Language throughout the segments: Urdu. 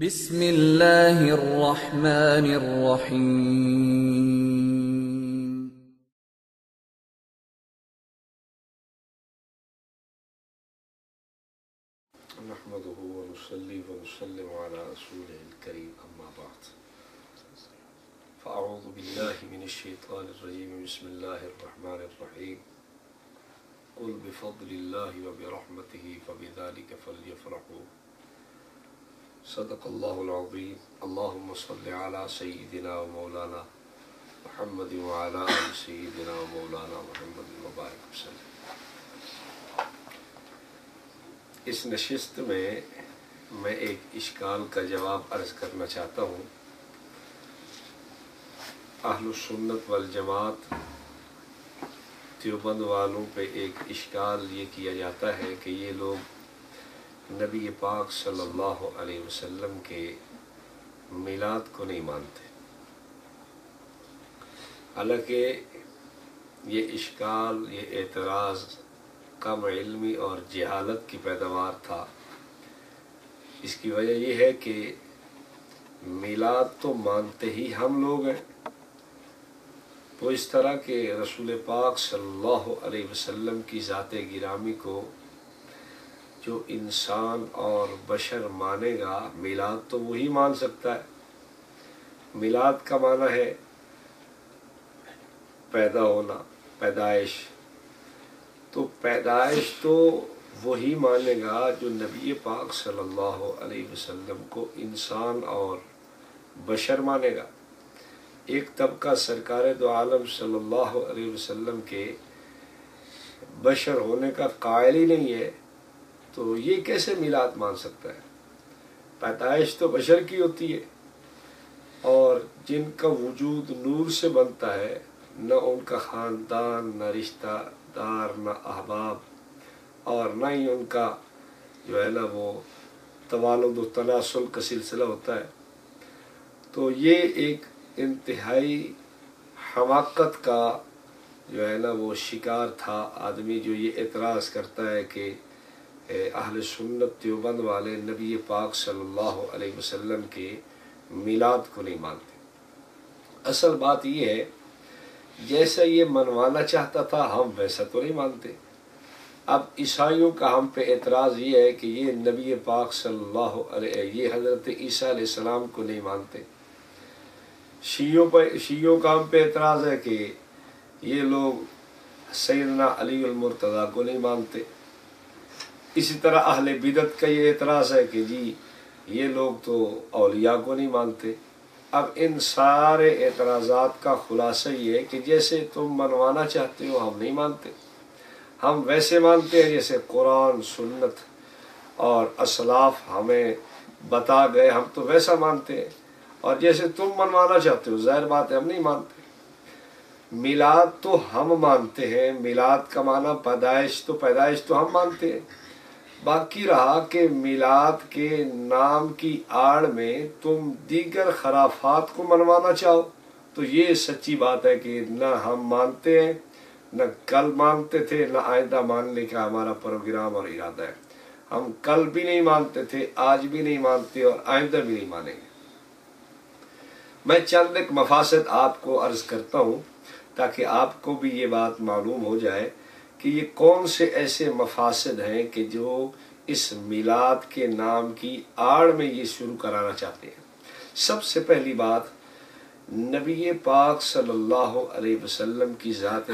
بسم اللہ الرحمن الرحیم۔ نحمده ونصلي ونسلم على رسوله الكريم، أما بعد. فأعوذ بالله من الشيطان الرجيم، بسم الله الرحمن الرحيم. قل بفضل الله وبرحمته فبذلك فليفرحوا. صدق الله العظيم اللهم صل على سيدنا ومولانا محمد وعلى آل سيدنا ومولانا محمد وبارك وسلم اس نشست میں میں ایک اشکال کا جواب عرض کرنا چاہتا ہوں۔ اہل السنت والجماعت دیوبند والوں پہ ایک اشکال یہ کیا جاتا ہے کہ یہ لوگ نبی پاک صلی اللہ علیہ وسلم کے میلاد کو نہیں مانتے۔ حالانکہ یہ اشکال، یہ اعتراض کم علمی اور جہالت کی پیداوار تھا۔ اس کی وجہ یہ ہے کہ میلاد تو مانتے ہی ہم لوگ ہیں۔ تو اس طرح کہ رسول پاک صلی اللہ علیہ وسلم کی ذات گرامی کو جو انسان اور بشر مانے گا، میلاد تو وہی مان سکتا ہے۔ میلاد کا معنی ہے پیدا ہونا، پیدائش۔ تو پیدائش تو وہی مانے گا جو نبی پاک صلی اللہ علیہ وسلم کو انسان اور بشر مانے گا۔ ایک طبقہ سرکار دو عالم صلی اللہ علیہ وسلم کے بشر ہونے کا قائل ہی نہیں ہے۔ تو یہ کیسے میلاد مان سکتا ہے؟ پیدائش تو بشر کی ہوتی ہے۔ اور جن کا وجود نور سے بنتا ہے، نہ ان کا خاندان، نہ رشتہ دار، نہ احباب، اور نہ ہی ان کا جو ہے نا وہ توالد و تناسل کا سلسلہ ہوتا ہے۔ تو یہ ایک انتہائی حماقت کا جو ہے نا وہ شکار تھا۔ آدمی جو یہ اعتراض کرتا ہے کہ اہل سنت دیوبند والے نبی پاک صلی اللہ علیہ وسلم کے میلاد کو نہیں مانتے۔ اصل بات یہ ہے، جیسا یہ منوانا چاہتا تھا، ہم ویسا تو نہیں مانتے۔ اب عیسائیوں کا ہم پہ اعتراض یہ ہے کہ یہ نبی پاک صلی اللہ علیہ، یہ حضرت عیسیٰ علیہ السلام کو نہیں مانتے۔ شیعوں پہ، شیعوں کا ہم پہ اعتراض ہے کہ یہ لوگ سیدنا علی المرتضیٰ کو نہیں مانتے۔ اسی طرح اہل بدت کا یہ اعتراض ہے کہ جی یہ لوگ تو اولیاء کو نہیں مانتے۔ اب ان سارے اعتراضات کا خلاصہ یہ ہے کہ جیسے تم منوانا چاہتے ہو، ہم نہیں مانتے۔ ہم ویسے مانتے ہیں جیسے قرآن، سنت اور اسلاف ہمیں بتا گئے، ہم تو ویسا مانتے ہیں۔ اور جیسے تم منوانا چاہتے ہو، ظاہر بات ہے ہم نہیں مانتے۔ میلاد تو ہم مانتے ہیں، میلاد کا معنی پیدائش تو پیدائش تو ہم مانتے ہیں۔ باقی رہا کہ میلاد کے نام کی آڑ میں تم دیگر خرافات کو منوانا چاہو۔ تو یہ سچی بات ہے کہ نہ ہم مانتے ہیں، نہ کل مانتے تھے، نہ آئندہ ماننے کا ہمارا پروگرام اور ارادہ ہے۔ ہم کل بھی نہیں مانتے تھے، آج بھی نہیں مانتے اور آئندہ بھی نہیں مانیں گے۔ میں چند ایک مفاسد آپ کو عرض کرتا ہوں تاکہ آپ کو بھی یہ بات معلوم ہو جائے کہ یہ کون سے ایسے مفاسد ہیں کہ جو اس میلاد کے نام کی آڑ میں یہ شروع کرانا چاہتے ہیں؟ سب سے پہلی بات، نبی پاک صلی اللہ علیہ وسلم کی ذات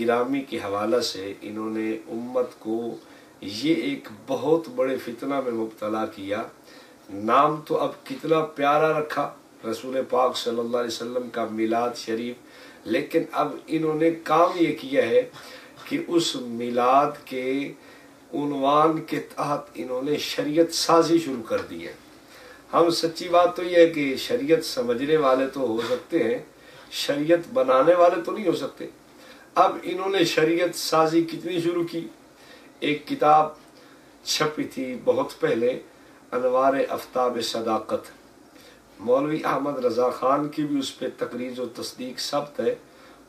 گرامی کے حوالہ سے انہوں نے امت کو یہ ایک بہت بڑے فتنہ میں مبتلا کیا۔ نام تو اب کتنا پیارا رکھا رسول پاک صلی اللہ علیہ وسلم کا میلاد شریف، لیکن اب انہوں نے کام یہ کیا ہے کہ اس میلاد کے عنوان کے تحت انہوں نے شریعت سازی شروع کر دی ہے۔ ہم سچی بات تو یہ ہے کہ شریعت سمجھنے والے تو ہو سکتے ہیں، شریعت بنانے والے تو نہیں ہو سکتے۔ اب انہوں نے شریعت سازی کتنی شروع کی؟ ایک کتاب چھپی تھی بہت پہلے، انوار افتاب صداقت۔ مولوی احمد رضا خان کی بھی اس پہ تقریر و تصدیق ثبت ہے۔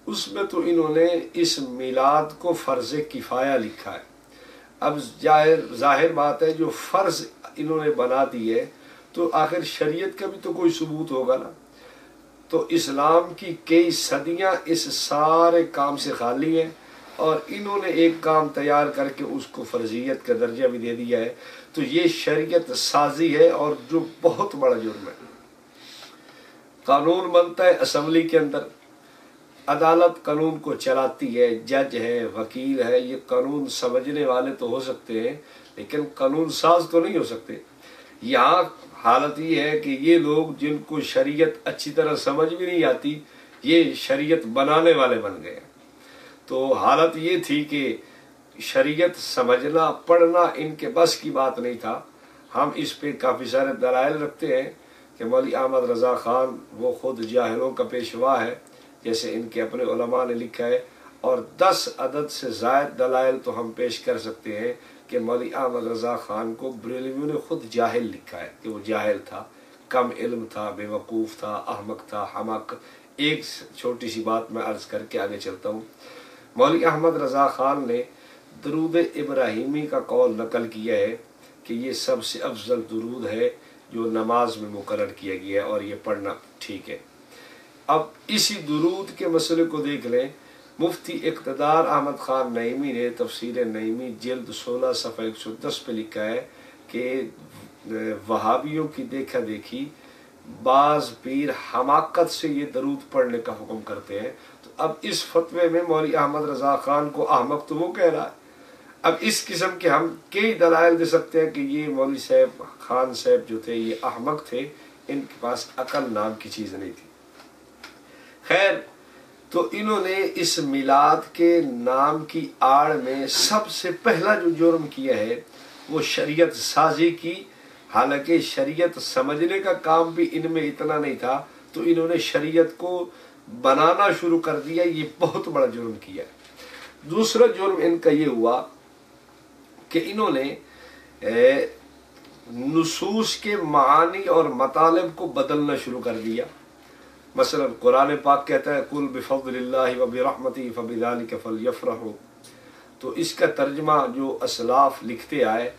اس میں تو انہوں نے اس میلاد کو فرض کفایہ لکھا ہے۔ اب ظاہر بات ہے جو فرض انہوں نے بنا دی ہے، تو آخر شریعت کا بھی تو کوئی ثبوت ہوگا نا۔ تو اسلام کی کئی صدیاں اس سارے کام سے خالی ہیں اور انہوں نے ایک کام تیار کر کے اس کو فرضیت کا درجہ بھی دے دیا ہے۔ تو یہ شریعت سازی ہے اور جو بہت بڑا جرم ہے۔ قانون بنتا ہے اسمبلی کے اندر۔ عدالت قانون کو چلاتی ہے، جج ہے، وکیل ہے، یہ قانون سمجھنے والے تو ہو سکتے ہیں، لیکن قانون ساز تو نہیں ہو سکتے۔ یہاں حالت یہ ہے کہ یہ لوگ جن کو شریعت اچھی طرح سمجھ بھی نہیں آتی، یہ شریعت بنانے والے بن گئے۔ تو حالت یہ تھی کہ شریعت سمجھنا، پڑھنا ان کے بس کی بات نہیں تھا۔ ہم اس پہ کافی سارے دلائل رکھتے ہیں کہ مولی احمد رضا خان وہ خود جاہلوں کا پیشوا ہے۔ جیسے ان کے اپنے علماء نے لکھا ہے، اور دس عدد سے زائد دلائل تو ہم پیش کر سکتے ہیں کہ مولی احمد رضا خان کو بریلویوں نے خود جاہل لکھا ہے کہ وہ جاہل تھا، کم علم تھا، بے وقوف تھا، احمق تھا، حمق۔ ایک چھوٹی سی بات میں عرض کر کے آگے چلتا ہوں۔ مولی احمد رضا خان نے درود ابراہیمی کا قول نقل کیا ہے کہ یہ سب سے افضل درود ہے جو نماز میں مقرر کیا گیا ہے اور یہ پڑھنا ٹھیک ہے۔ اب اسی درود کے مسئلے کو دیکھ لیں۔ مفتی اقتدار احمد خان نعیمی نے تفسیر نعیمی جلد سولہ صفحہ ایک سو دس پہ لکھا ہے کہ، وہابیوں کی دیکھا دیکھی، بعض پیر حماقت سے یہ درود پڑھنے کا حکم کرتے ہیں۔ تو اب اس فتوے میں مولی احمد رضا خان کو احمق تو وہ کہہ رہا ہے۔ اب اس قسم کے ہم کئی دلائل دے سکتے ہیں کہ یہ مولوی صاحب خان صاحب جو تھے، یہ احمق تھے، ان کے پاس عقل نام کی چیز نہیں تھی۔ خیر، تو انہوں نے اس میلاد کے نام کی آڑ میں سب سے پہلا جو جرم کیا ہے، وہ شریعت سازی کی۔ حالانکہ شریعت سمجھنے کا کام بھی ان میں اتنا نہیں تھا، تو انہوں نے شریعت کو بنانا شروع کر دیا۔ یہ بہت بڑا جرم کیا دوسرا جرم ان کا یہ ہوا کہ انہوں نے نصوص کے معانی اور مطالب کو بدلنا شروع کر دیا۔ مثلا قرآن پاک کہتا ہے کل بفضل اللہ و برحمتی فبذالک فلیفرحوا۔ تو اس کا ترجمہ جو اسلاف لکھتے آئے،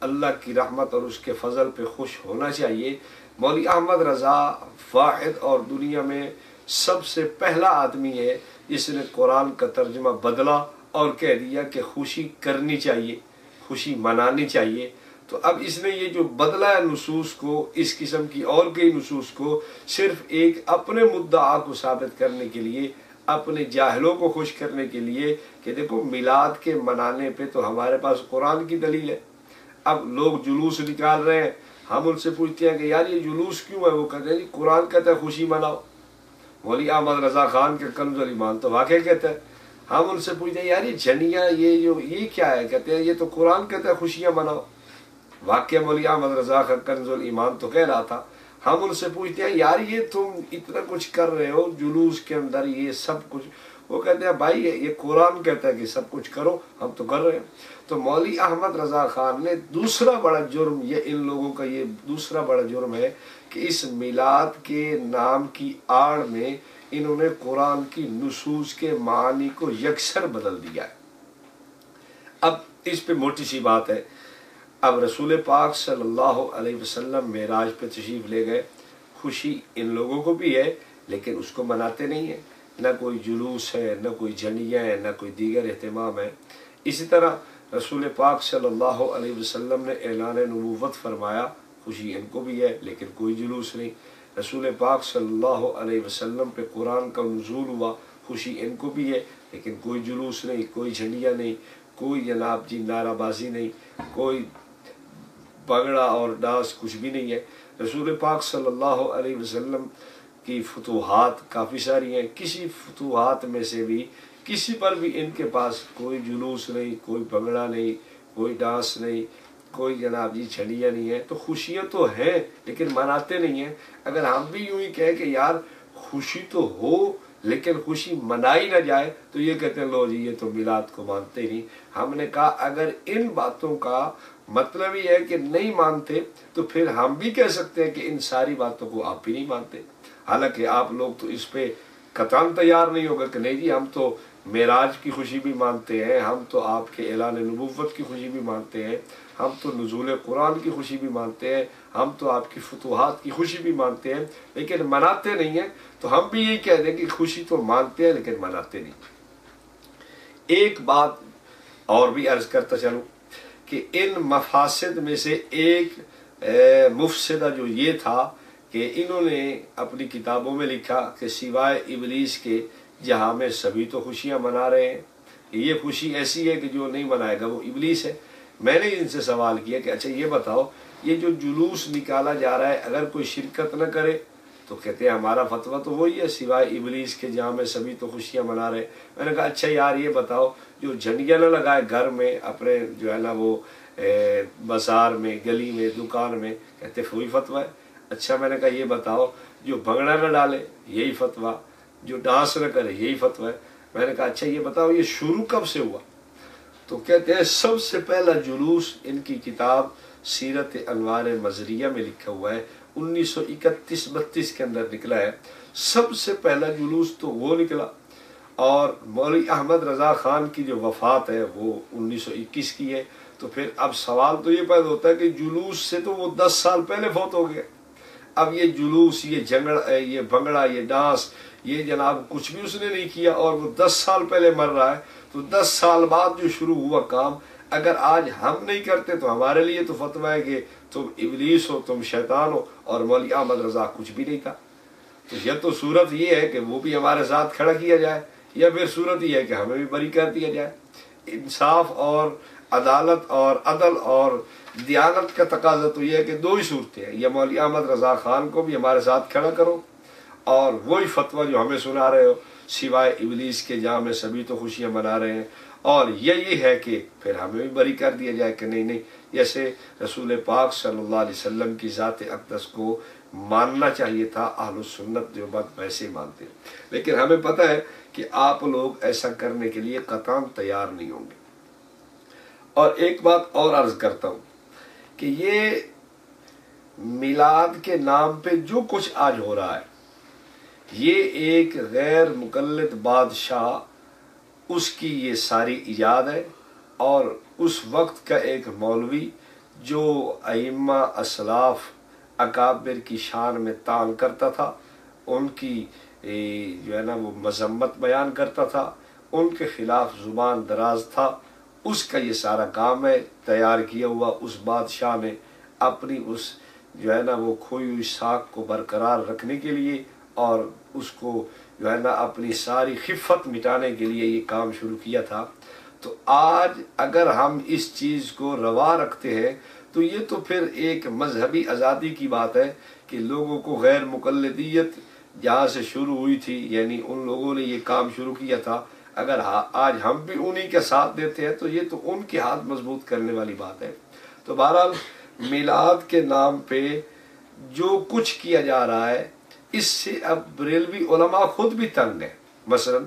اللہ کی رحمت اور اس کے فضل پہ خوش ہونا چاہیے۔ مولی احمد رضا واحد اور دنیا میں سب سے پہلا آدمی ہے، جس نے قرآن کا ترجمہ بدلا اور کہہ دیا کہ خوشی کرنی چاہیے، خوشی منانی چاہیے۔ تو اب اس نے یہ جو بدلا ہے نصوص کو، اس قسم کی اور کئی نصوص کو صرف ایک اپنے مدعا کو ثابت کرنے کے لیے، اپنے جاہلوں کو خوش کرنے کے لیے کہ دیکھو میلاد کے منانے پہ تو ہمارے پاس قرآن کی دلیل ہے۔ اب لوگ جلوس نکال رہے ہیں، ہم ان سے پوچھتے ہیں کہ یار یہ جلوس کیوں ہے؟ وہ کہتے ہیں جی قرآن کہتا ہے خوشی مناؤ۔ مولی احمد رضا خان کے کنز ایمان تو واقع کہتا ہے۔ ہم ان سے پوچھتے ہیں یار یہ جھنڈیاں یہ جو، یہ کیا ہے؟ کہتے ہیں یہ تو قرآن کہتا ہے خوشیاں مناؤ۔ واقعہ مولی احمد رضا کا کنز ایمان تو کہہ رہا تھا، ہم ان سے پوچھتے ہیں، یار یہ تم اتنا کچھ کر رہے ہو جلوس کے اندر، یہ سب کچھ۔ وہ کہتے ہیں، بھائی یہ قرآن کہتا ہے کہ سب کچھ کرو، ہم تو کر رہے ہیں۔ تو مولی احمد رضا خان نے دوسرا بڑا جرم، یہ ان لوگوں کا یہ دوسرا بڑا جرم ہے کہ اس میلاد کے نام کی آڑ میں انہوں نے قرآن کی نصوص کے معنی کو یکسر بدل دیا ہے۔ اب اس پہ موٹی سی بات ہے۔ اب رسول پاک صلی اللہ علیہ وسلم معراج پہ تشریف لے گئے۔ خوشی ان لوگوں کو بھی ہے، لیکن اس کو مناتے نہیں ہیں۔ نہ کوئی جلوس ہے، نہ کوئی جھنڈیاں ہیں، نہ کوئی دیگر اہتمام ہے اسی طرح رسول پاک صلی اللہ علیہ وسلم نے اعلان نبوت فرمایا۔ خوشی ان کو بھی ہے، لیکن کوئی جلوس نہیں۔ رسول پاک صلی اللہ علیہ وسلم پہ قرآن کا نزول ہوا۔ خوشی ان کو بھی ہے، لیکن کوئی جلوس نہیں، کوئی جھنڈیاں نہیں، کوئی جناب جی نعرہ بازی نہیں، کوئی پگڑا اور ڈاس کچھ بھی نہیں ہے۔ رسول پاک صلی اللہ علیہ وسلم کی فتوحات کافی ساری ہیں۔ کسی فتوحات میں سے بھی، کسی پر بھی ان کے پاس کوئی جلوس نہیں، کوئی پگڑا نہیں، کوئی ڈانس نہیں، کوئی جناب جی چھڑیاں نہیں ہے تو خوشیاں تو ہیں، لیکن مناتے نہیں ہیں۔ اگر ہم بھی یوں ہی کہیں کہ یار خوشی تو ہو، لیکن خوشی منائی نہ جائے، تو یہ کہتے ہیں، لو جی یہ تو میلاد کو مانتے نہیں۔ ہم نے کہا، اگر ان باتوں کا مطلب یہ ہے کہ نہیں مانتے تو پھر ہم بھی کہہ سکتے ہیں کہ ان ساری باتوں کو آپ بھی نہیں مانتے۔ حالانکہ آپ لوگ تو اس پہ قطان تیار نہیں ہوگا کہ نہیں جی ہم تو معراج کی خوشی بھی مانتے ہیں، ہم تو آپ کے اعلان نبوت کی خوشی بھی مانتے ہیں، ہم تو نزول قرآن کی خوشی بھی مانتے ہیں، ہم تو آپ کی فتوحات کی خوشی بھی مانتے ہیں۔ لیکن مناتے نہیں ہیں تو ہم بھی یہی کہہ دیں کہ خوشی تو مانتے ہیں لیکن مناتے نہیں۔ ایک بات اور بھی عرض کرتا چلوں۔ کہ ان مفاسد میں سے ایک مفسدہ جو یہ تھا کہ انہوں نے اپنی کتابوں میں لکھا کہ سوائے ابلیس کے جہاں میں سبھی تو خوشیاں منا رہے ہیں۔ یہ خوشی ایسی ہے کہ جو نہیں منائے گا، وہ ابلیس ہے۔ میں نے ان سے سوال کیا کہ اچھا یہ بتاؤ، یہ جو جلوس نکالا جا رہا ہے، اگر کوئی شرکت نہ کرے، تو کہتے ہیں ہمارا فتویٰ تو وہی ہے، سوائے ابلیس کے جہاں میں سبھی تو خوشیاں منا رہے میں نے کہا اچھا یار، یہ بتاؤ جو جھنڈیاں نہ لگائے گھر میں، اپنے جو ہے نا وہ بازار میں، گلی میں، دکان میں، کہتے وہی فتویٰ ہے۔ اچھا میں نے کہا یہ بتاؤ، جو بھنگڑا نہ ڈالے، یہی فتویٰ۔ جو ڈانس نہ کرے، یہی فتویٰ ہے۔ میں نے کہا اچھا یہ بتاؤ، یہ شروع کب سے ہوا؟ تو کہتے ہیں سب سے پہلا جلوس ان کی کتاب سیرت انوار مزریہ میں لکھا ہوا ہے۔ انیس سو اکتیس بتیس کے اندر نکلا ہے۔ سب سے پہلا جلوس تو وہ نکلا۔ اور مولوی احمد رضا خان کی جو وفات ہے وہ انیس سو اکیس کی ہے، تو پھر اب سوال تو یہ پیدا ہوتا ہے کہ جلوس سے تو وہ دس سال پہلے فوت ہو گئے۔ اب یہ جلوس، یہ جنگڑ یہ بنگڑا یہ ڈانس، یہ جناب کچھ بھی اس نے نہیں کیا اور وہ دس سال پہلے مر رہا ہے، تو دس سال بعد جو شروع ہوا کام، اگر آج ہم نہیں کرتے تو ہمارے لیے تو فتویٰ ہے کہ تم ابلیس ہو، تم شیطان ہو اور مولی احمد رضا کچھ بھی نہیں تھا۔ تو یہ تو صورت یہ ہے کہ وہ بھی ہمارے ساتھ کھڑا کیا جائے۔ یا پھر صورت یہ ہے کہ ہمیں بھی بری کر دیا جائے۔ انصاف اور عدالت اور عدل اور دیانت کا تقاضا تو یہ ہے کہ دو ہی صورتیں ہیں۔ یا مولی احمد رضا خان کو بھی ہمارے ساتھ کھڑا کرو اور وہی فتویٰ جو ہمیں سنا رہے ہو، سوائے ابلیس کے جہاں میں سبھی تو خوشیاں منا رہے ہیں۔ اور یہی ہے کہ پھر ہمیں بھی بری کر دیا جائے کہ نہیں نہیں۔ جیسے رسول پاک صلی اللہ علیہ وسلم کی ذات اقدس کو ماننا چاہیے تھا، اہل سنت جو بات ویسے ہی مانتے۔ لیکن ہمیں پتہ ہے کہ آپ لوگ ایسا کرنے کے لیے قطام تیار نہیں ہوں گے۔ اور ایک بات اور عرض کرتا ہوں کہ یہ میلاد کے نام پہ جو کچھ آج ہو رہا ہے، یہ ایک غیر مقلد بادشاہ، اس کی یہ ساری ایجاد ہے اور اس وقت کا ایک مولوی جو ائمہ اسلاف اکابر کی شان میں تان کرتا تھا، ان کی جو ہے نا، وہ مذمت بیان کرتا تھا، ان کے خلاف زبان دراز تھا۔ اس کا یہ سارا کام ہے، تیار کیا ہوا اس بادشاہ نے اپنی اس جو ہے نا، وہ کھوئی ہوئی ساکھ کو برقرار رکھنے کے لیے اور اس کو جو ہے نا، اپنی ساری خفت مٹانے کے لیے یہ کام شروع کیا تھا۔ تو آج اگر ہم اس چیز کو روا رکھتے ہیں، تو یہ تو پھر ایک مذہبی آزادی کی بات ہے کہ لوگوں کو غیر مقلدیت جہاں سے شروع ہوئی تھی یعنی ان لوگوں نے یہ کام شروع کیا تھا۔ اگر ہاں، آج ہم بھی انہی کے ساتھ دیتے ہیں تو یہ تو ان کے ہاتھ مضبوط کرنے والی بات ہے۔ تو بہرحال، میلاد کے نام پہ جو کچھ کیا جا رہا ہے، اس سے اب بریلوی علماء خود بھی تنگ ہیں۔ مثلا،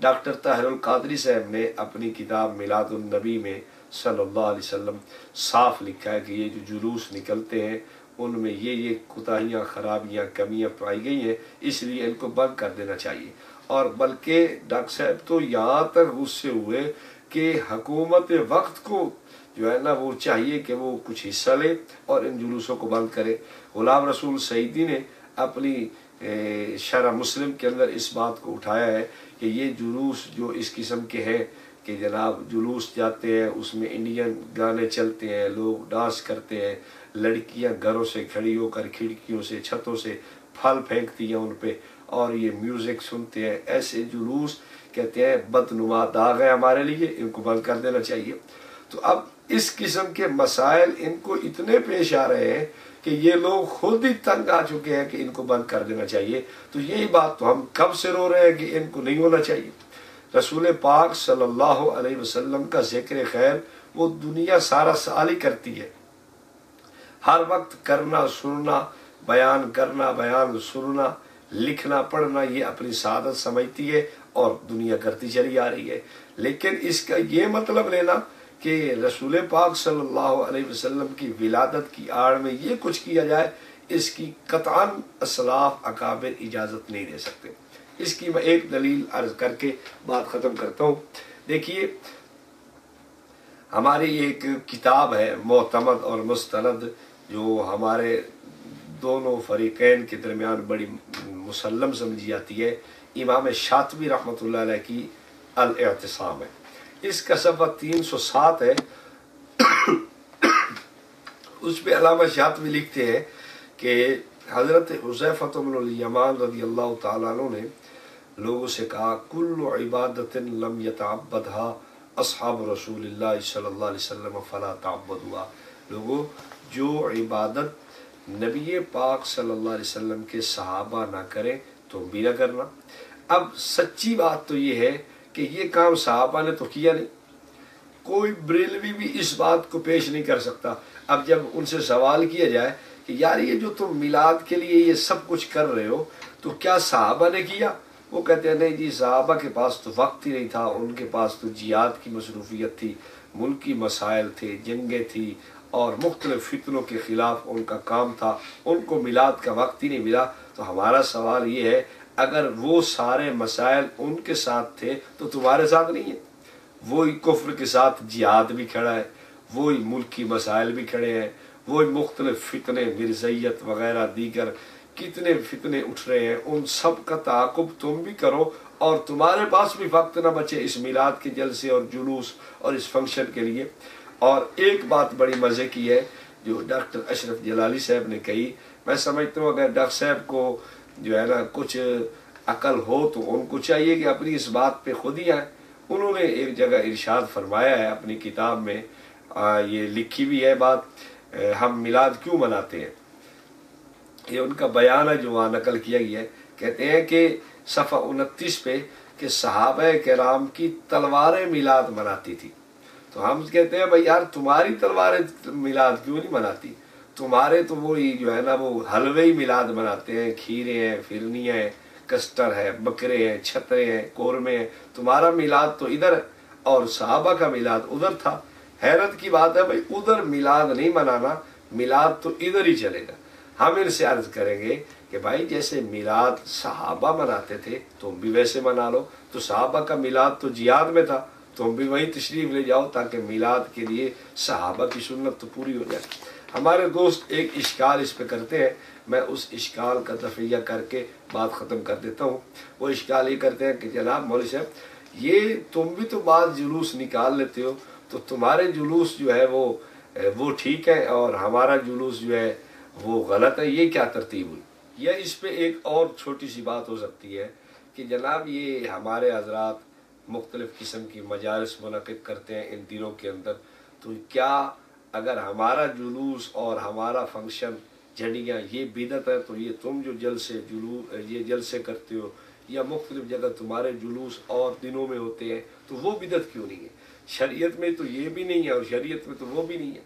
ڈاکٹر طاہر القادری صاحب نے اپنی کتاب میلاد النبی میں صلی اللہ علیہ وسلم صاف لکھا ہے کہ یہ جو جلوس نکلتے ہیں ان میں یہ یہ کوتاہیاں، خرابیاں، کمیاں پائی گئی ہیں، اس لیے ان کو بند کر دینا چاہیے۔ اور بلکہ ڈاکٹر صاحب تو یہاں تک غصے ہوئے کہ حکومت وقت کو جو ہے نا، وہ چاہیے کہ وہ کچھ حصہ لے اور ان جلوسوں کو بند کرے۔ غلام رسول سعیدی نے اپنی شرح مسلم کے اندر اس بات کو اٹھایا ہے کہ یہ جلوس جو اس قسم کے ہیں کہ جناب جلوس جاتے ہیں، اس میں انڈین گانے چلتے ہیں، لوگ ڈانس کرتے ہیں لڑکیاں گھروں سے کھڑی ہو کر کھڑکیوں سے چھتوں سے پھل پھینکتی ہیں ان پہ اور یہ میوزک سنتے ہیں۔ ایسے جلوس کہتے ہیں، بدنما داغ ہے ہمارے لیے، ان کو بند کر دینا چاہیے۔ تو اب اس قسم کے مسائل ان کو اتنے پیش آ رہے ہیں کہ یہ لوگ خود ہی تنگ آ چکے ہیں کہ ان کو بند کر دینا چاہیے۔ تو یہی بات تو ہم کب سے رو رہے ہیں کہ ان کو نہیں ہونا چاہیے۔ رسول پاک صلی اللہ علیہ وسلم کا ذکر خیر وہ دنیا سارا سال ہی کرتی ہے۔ ہر وقت کرنا، سننا، بیان کرنا، بیان سننا، لکھنا، پڑھنا، یہ اپنی سعادت سمجھتی ہے اور دنیا کرتی چلی آ رہی ہے۔ لیکن اس کا یہ مطلب لینا کہ رسول پاک صلی اللہ علیہ وسلم کی ولادت کی آڑ میں یہ کچھ کیا جائے، اس کی قطعاً اسلاف، اکابر اجازت نہیں دے سکتے۔ اس کی میں ایک دلیل عرض کر کے بات ختم کرتا ہوں۔ دیکھیے، ہماری ایک کتاب ہے، معتمد اور مستند۔ جو ہمارے دونوں فریقین کے درمیان بڑی مسلم سمجھی جاتی ہے، امام شاطبی رحمۃ اللہ علیہ کی الاعتصام ہے۔ اس کا صفحہ تین سو سات ہے۔ اس پہ علامہ شاطبی لکھتے ہیں کہ حضرت حضیفت من الیمان رضی اللہ تعالیٰ عنہ نے لوگوں سے کہا، کل عبادت لم یتعبدها اصحاب رسول اللہ صلی اللہ علیہ وسلم فلا تعبدوا لوگوں جو عبادت نبی پاک صلی اللہ علیہ وسلم کے صحابہ نہ کریں تو بھی نہ کرنا۔ اب سچی بات تو یہ ہے کہ یہ کام صحابہ نے تو کیا نہیں۔ کوئی بریلوی بھی اس بات کو پیش نہیں کر سکتا۔ اب جب ان سے سوال کیا جائے کہ یار یہ جو تم میلاد کے لیے یہ سب کچھ کر رہے ہو، تو کیا صحابہ نے کیا؟ وہ کہتے ہیں، نہیں جی صحابہ کے پاس تو وقت ہی نہیں تھا، ان کے پاس تو جہاد کی مصروفیت تھی، ملکی مسائل تھے، جنگیں تھی اور مختلف فتنوں کے خلاف ان کا کام تھا، ان کو میلاد کا وقت ہی نہیں ملا۔ تو ہمارا سوال یہ ہے، اگر وہ سارے مسائل ان کے ساتھ تھے تو تمہارے ساتھ نہیں ہے۔ وہی کفر کے ساتھ جہاد بھی کھڑا ہے، وہی ملکی مسائل بھی کھڑے ہیں، وہی مختلف فتنے، مرزیت وغیرہ دیگر کتنے فتنے اٹھ رہے ہیں۔ ان سب کا تعاقب تم بھی کرو اور تمہارے پاس بھی وقت نہ بچے اس میلاد کے جلسے اور جلوس اور اس فنکشن کے لیے۔ اور ایک بات بڑی مزے کی ہے جو ڈاکٹر اشرف جلالی صاحب نے کہی، میں سمجھتا ہوں اگر ڈاکٹر صاحب کو جو ہے نا کچھ عقل ہو تو ان کو چاہیے کہ اپنی اس بات پہ خود ہی آئے انہوں نے ایک جگہ ارشاد فرمایا ہے اپنی کتاب میں یہ لکھی بھی ہے بات ہم میلاد کیوں مناتے ہیں؟ یہ ان کا بیان ہے جو وہاں نقل کیا گیا ہے۔ کہتے ہیں کہ صفحہ انتیس پہ کہ صحابہ کرام کی تلواریں میلاد مناتی تھی۔ تو ہم کہتے ہیں بھائی یار تمہاری تلواریں میلاد کیوں نہیں مناتی؟ تمہارے تو وہی جو ہے نا وہ حلوے ہی میلاد مناتے ہیں، کھیرے ہیں فرنی ہیں، کسٹر ہے بکرے ہیں، چھترے ہیں، قورمے ہیں۔ تمہارا میلاد تو ادھر اور صحابہ کا میلاد ادھر تھا۔ حیرت کی بات ہے بھائی، ادھر میلاد نہیں منانا، میلاد تو ادھر ہی چلے گا۔ ہم ان سے عرض کریں گے کہ بھائی جیسے میلاد صحابہ مناتے تھے تم بھی ویسے منا لو۔ تو صحابہ کا میلاد تو جیاد میں تھا۔ تم بھی وہیں تشریف لے جاؤ تاکہ میلاد کے لیے صحابہ کی سنت تو پوری ہو جائے۔ ہمارے دوست ایک اشکال اس پہ کرتے ہیں۔ میں اس اشکال کا دفعیہ کر کے بات ختم کر دیتا ہوں۔ وہ اشکال یہ کرتے ہیں کہ جناب مولوی صاحب، یہ تم بھی تو بعض جلوس نکال لیتے ہو، تو تمہارے جلوس جو ہے وہ وہ ٹھیک ہے اور ہمارا جلوس جو ہے وہ غلط ہے؟ یہ کیا ترتیب ہوئی؟ یا اس پہ ایک اور چھوٹی سی بات ہو سکتی ہے کہ جناب یہ ہمارے حضرات مختلف قسم کی مجالس منعقد کرتے ہیں ان دنوں کے اندر، تو کیا اگر ہمارا جلوس اور ہمارا فنکشن جھنڈیاں یہ بدت ہے تو یہ تم جو جلسے جلوس یہ جلسے کرتے ہو یا مختلف جگہ تمہارے جلوس اور دنوں میں ہوتے ہیں، تو وہ بدت کیوں نہیں ہے؟ شریعت میں تو یہ بھی نہیں ہے اور شریعت میں تو وہ بھی نہیں ہے۔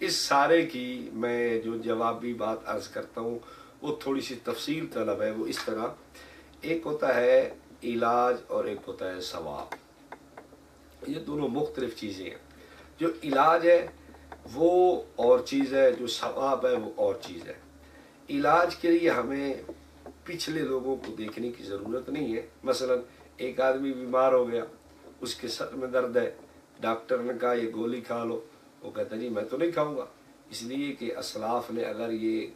اس سارے کی میں جو جوابی بات عرض کرتا ہوں، وہ تھوڑی سی تفصیل طلب ہے، وہ اس طرح۔ ایک ہوتا ہے علاج اور ایک ہوتا ہے ثواب۔ یہ دونوں مختلف چیزیں ہیں۔ جو علاج ہے، وہ اور چیز ہے، جو ثواب ہے، وہ اور چیز ہے۔ علاج کے لیے ہمیں پچھلے لوگوں کو دیکھنے کی ضرورت نہیں ہے۔ مثلا، ایک آدمی بیمار ہو گیا، اس کے سر میں درد ہے، ڈاکٹر نے کہا، یہ گولی کھا لو۔ وہ کہتا جی میں تو نہیں کھاؤں گا۔ اس لیے کہ اسلاف نے اگر یہ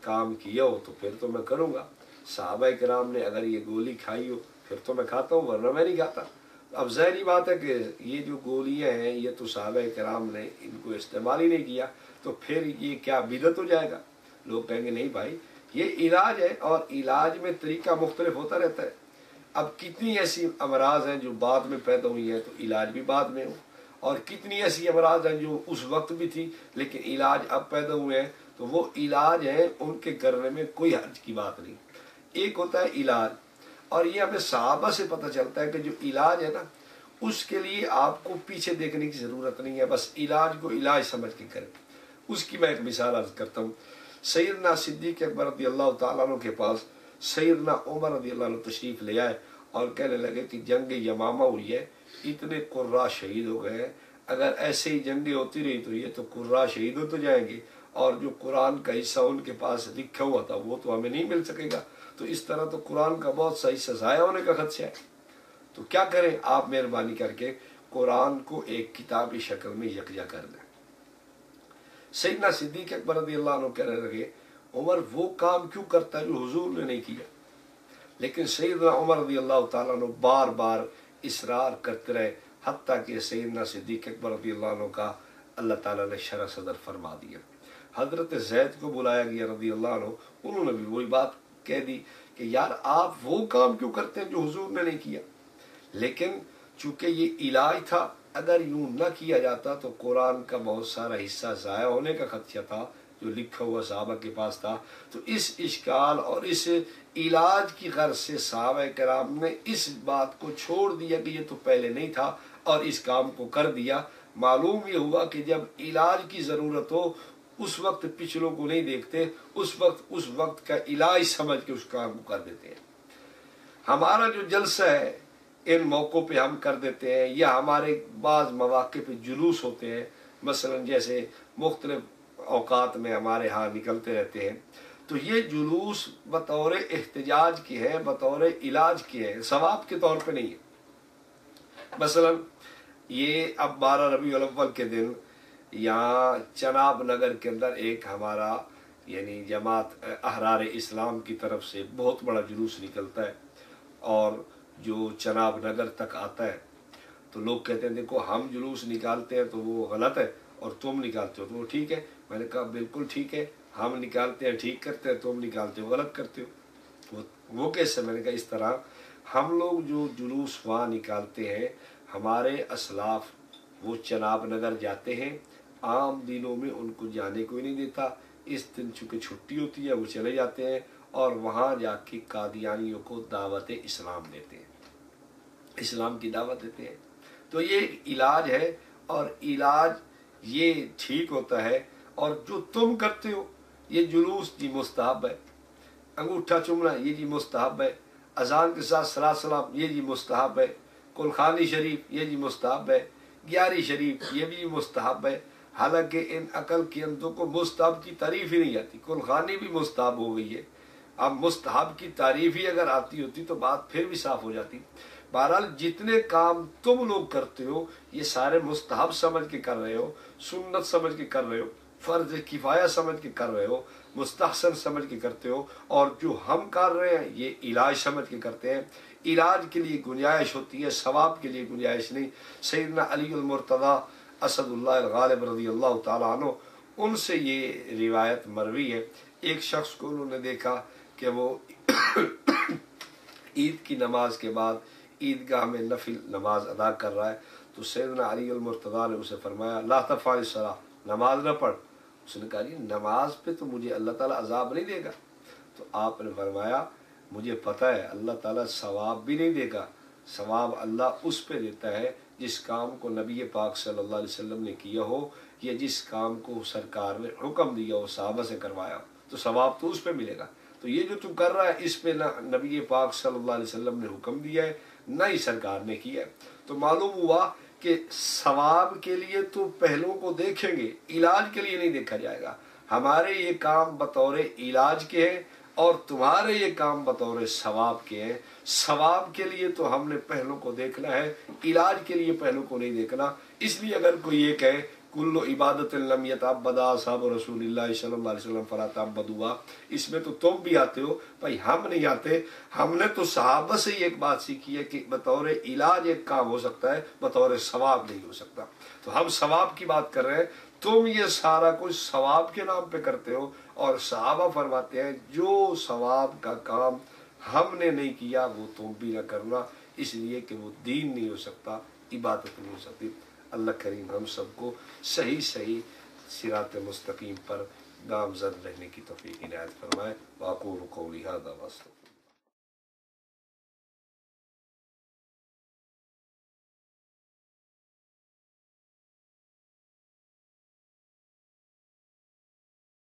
کام کیا ہو تو پھر تو میں کروں گا۔ صحابہ کرام نے اگر یہ گولی کھائی ہو، پھر تو میں کھاتا ہوں، ورنہ میں نہیں کھاتا۔ اب ظاہری بات ہے کہ یہ جو گولیاں ہیں، یہ تو صحابہ کرام نے ان کو استعمال ہی نہیں کیا، تو پھر یہ کیا بدت ہو جائے گا؟ لوگ کہیں گے نہیں بھائی، یہ علاج ہے اور علاج میں طریقہ مختلف ہوتا رہتا ہے۔ اب کتنی ایسی امراض ہیں جو بعد میں پیدا ہوئی ہیں تو علاج بھی بعد میں ہو، اور کتنی ایسی امراض ہیں جو اس وقت بھی تھی لیکن علاج اب پیدا ہوئے ہیں، تو وہ علاج ہیں، ان کے کرنے میں کوئی حرج کی بات نہیں۔ ایک ہوتا ہے علاج۔ اور یہ ہمیں صحابہ سے پتہ چلتا ہے کہ جو علاج ہے نا، اس کے لیے آپ کو پیچھے دیکھنے کی ضرورت نہیں ہے، بس علاج کو علاج سمجھ کے کریں۔ اس کی میں ایک مثال عرض کرتا ہوں۔ سیدنا صدیق اکبر رضی اللہ تعالیٰ عنہ کے پاس سیدنا عمر رضی اللہ عنہ تشریف لے آئے اور کہنے لگے کہ جنگ یمامہ ہوئی ہے، اتنے قرا شہید ہو گئے اگر ایسے ہی جنگیں ہوتی رہی تو یہ تو قرا شہید ہو تو جائیں گے۔ اور جو قرآن کا حصہ ان کے پاس لکھا ہوا تھا، وہ تو ہمیں نہیں مل سکے گا۔ تو اس طرح تو قرآن کا بہت صحیح سزایا ہونے کا خدشہ ہے۔ تو کیا کریں؟ آپ مہربانی کر کے قرآن کو ایک کتابی شکل میں یکجا کر دیں۔ سیدنا صدیق اکبر رضی اللہ عنہ کہنے لگے عمر وہ کام کیوں کرتا ہے جو حضور نے نہیں کیا؟ لیکن سیدنا عمر رضی اللہ تعالیٰ عنہ بار بار اصرار کرتے رہے، حتیٰ کہ سیدنا صدیق اکبر رضی اللہ عنہ کا اللہ تعالیٰ نے شرح صدر فرما دیا۔ حضرت زید کو بلایا گیا رضی اللہ عنہ، انہوں نے بھی وہی بات کہہ دی کہ یار آپ وہ کام کیوں کرتے ہیں جو حضور نے نہیں کیا؟ لیکن چونکہ یہ علاج تھا، اگر یوں نہ کیا جاتا تو قرآن کا بہت سارا حصہ ضائع ہونے کا خدشہ تھا، جو لکھا ہوا صحابہ کے پاس تھا۔ تو اس اشکال اور اس علاج کی غرض سے صحابہ کرام نے اس بات کو چھوڑ دیا کہ یہ تو پہلے نہیں تھا اور اس کام کو کر دیا۔ معلوم یہ ہوا کہ جب علاج کی ضرورت ہو اس وقت پچھلوں کو نہیں دیکھتے، اس وقت اس وقت کا علاج سمجھ کے اس کام کو کر دیتے ہیں۔ ہمارا جو جلسہ ہے، ان موقعوں پہ ہم کر دیتے ہیں، یا ہمارے بعض مواقع پہ جلوس ہوتے ہیں۔ مثلا جیسے مختلف اوقات میں ہمارے ہاں نکلتے رہتے ہیں۔ تو یہ جلوس بطور احتجاج کی ہے، بطور علاج کی ہے، ثواب کے طور پہ نہیں ہے۔ مثلا یہ اب بارہ ربیع الاول کے دن یہاں چناب نگر کے اندر ایک ہمارا یعنی جماعت احرار اسلام کی طرف سے بہت بڑا جلوس نکلتا ہے اور جو چناب نگر تک آتا ہے، تو لوگ کہتے ہیں، دیکھو ہم جلوس نکالتے ہیں تو وہ غلط ہے اور تم نکالتے ہو، تو وہ ٹھیک ہے۔ میں نے کہا، بالکل ٹھیک ہے، ہم نکالتے ہیں، ٹھیک کرتے ہیں، تم نکالتے ہو، غلط کرتے ہو۔ وہ کیسے؟ میں نے کہا، اس طرح ہم لوگ جو جلوس وہاں نکالتے ہیں، ہمارے اسلاف وہ چناب نگر جاتے ہیں عام دنوں میں ان کو جانے کوئی نہیں دیتا۔ اس دن چونکہ چھٹی ہوتی ہے، وہ چلے جاتے ہیں اور وہاں جا کے قادیانیوں کو دعوت اسلام دیتے ہیں۔ اسلام کی دعوت دیتے ہیں۔ تو یہ ایک علاج ہے اور علاج یہ ٹھیک ہوتا ہے۔ اور جو تم کرتے ہو، یہ جلوس جی مستحب ہے۔ انگوٹھا چمنا یہ جی مستحب ہے۔ اذان کے ساتھ صلاح سلام، یہ جی مستحب ہے۔ کلخانی شریف، یہ جی مستحب ہے۔ گیاری شریف، یہ بھی مستحب ہے۔ حالانکہ ان عقل کی اندوں کو مستحب کی تعریف ہی نہیں آتی۔ کلخانی بھی مستحب ہو گئی ہے۔ اب مستحب کی تعریف ہی اگر آتی ہوتی تو بات پھر بھی صاف ہو جاتی۔ بہرحال جتنے کام تم لوگ کرتے ہو، یہ سارے مستحب سمجھ کے کر رہے ہو، سنت سمجھ کے کر رہے ہو، فرض کفایہ سمجھ کے کر رہے ہو، مستحسن سمجھ کے کرتے ہو، اور جو ہم کر رہے ہیں، یہ علاج سمجھ کے کرتے ہیں۔ علاج کے لیے گنجائش ہوتی ہے، ثواب کے لیے گنجائش نہیں۔ سیدنا علی المرتضی اسد اللہ الغالب رضی اللہ تعالیٰ عنہ، ان سے یہ روایت مروی ہے۔ ایک شخص کو انہوں نے دیکھا کہ وہ عید کی نماز کے بعد عیدگاہ میں نفل نماز ادا کر رہا ہے۔ تو سیدنا علی المرتضی نے اسے فرمایا، لا تفعل الصلاح نماز نہ پڑھ۔ اس نے کہا جی نماز پہ تو مجھے اللہ تعالیٰ عذاب نہیں دے گا۔ تو آپ نے فرمایا، مجھے پتہ ہے، اللہ تعالیٰ ثواب بھی نہیں دے گا۔ ثواب اللہ اس پہ دیتا ہے جس کام کو نبی پاک صلی اللہ علیہ وسلم نے کیا ہو، یا جس کام کو سرکار نے حکم دیا ہو، صحابہ سے کروایا ہو، تو ثواب تو اس پہ ملے گا۔ تو یہ جو تم کر رہا ہے، اس پہ نہ نبی پاک صلی اللہ علیہ وسلم نے حکم دیا ہے، نہ ہی سرکار نے کیا ہے۔ تو معلوم ہوا کہ ثواب کے لیے تو پہلوں کو دیکھیں گے، علاج کے لیے نہیں دیکھا جائے گا۔ ہمارے یہ کام بطور علاج کے ہیں اور تمہارے یہ کام بطور ثواب کے ہیں۔ ثواب کے لیے تو ہم نے پہلوں کو دیکھنا ہے، علاج کے لیے پہلوں کو نہیں دیکھنا۔ اس لیے اگر کوئی یہ کہے، کل عبادت لم یتعبدا صاحب رسول اللہ صلی اللہ علیہ وسلم فلا تعبدوا۔ اس میں تو تم بھی آتے ہو، بھائی ہم نہیں آتے۔ ہم نے تو صحابہ سے ہی ایک بات سیکھی ہے کہ بطور علاج ایک کام ہو سکتا ہے، بطور ثواب نہیں ہو سکتا۔ تو ہم ثواب کی بات کر رہے ہیں۔ تم یہ سارا کچھ ثواب کے نام پہ کرتے ہو اور صحابہ فرماتے ہیں، جو ثواب کا کام ہم نے نہیں کیا، وہ تم بھی نہ کرنا، اس لیے کہ وہ دین نہیں ہو سکتا، عبادت نہیں ہو سکتی۔ اللہ کریم ہم سب کو صحیح صحیح صراط مستقیم پر گامزد رہنے کی توفیق عنایت فرمائے۔ باقور رکو لہٰذا واسطہ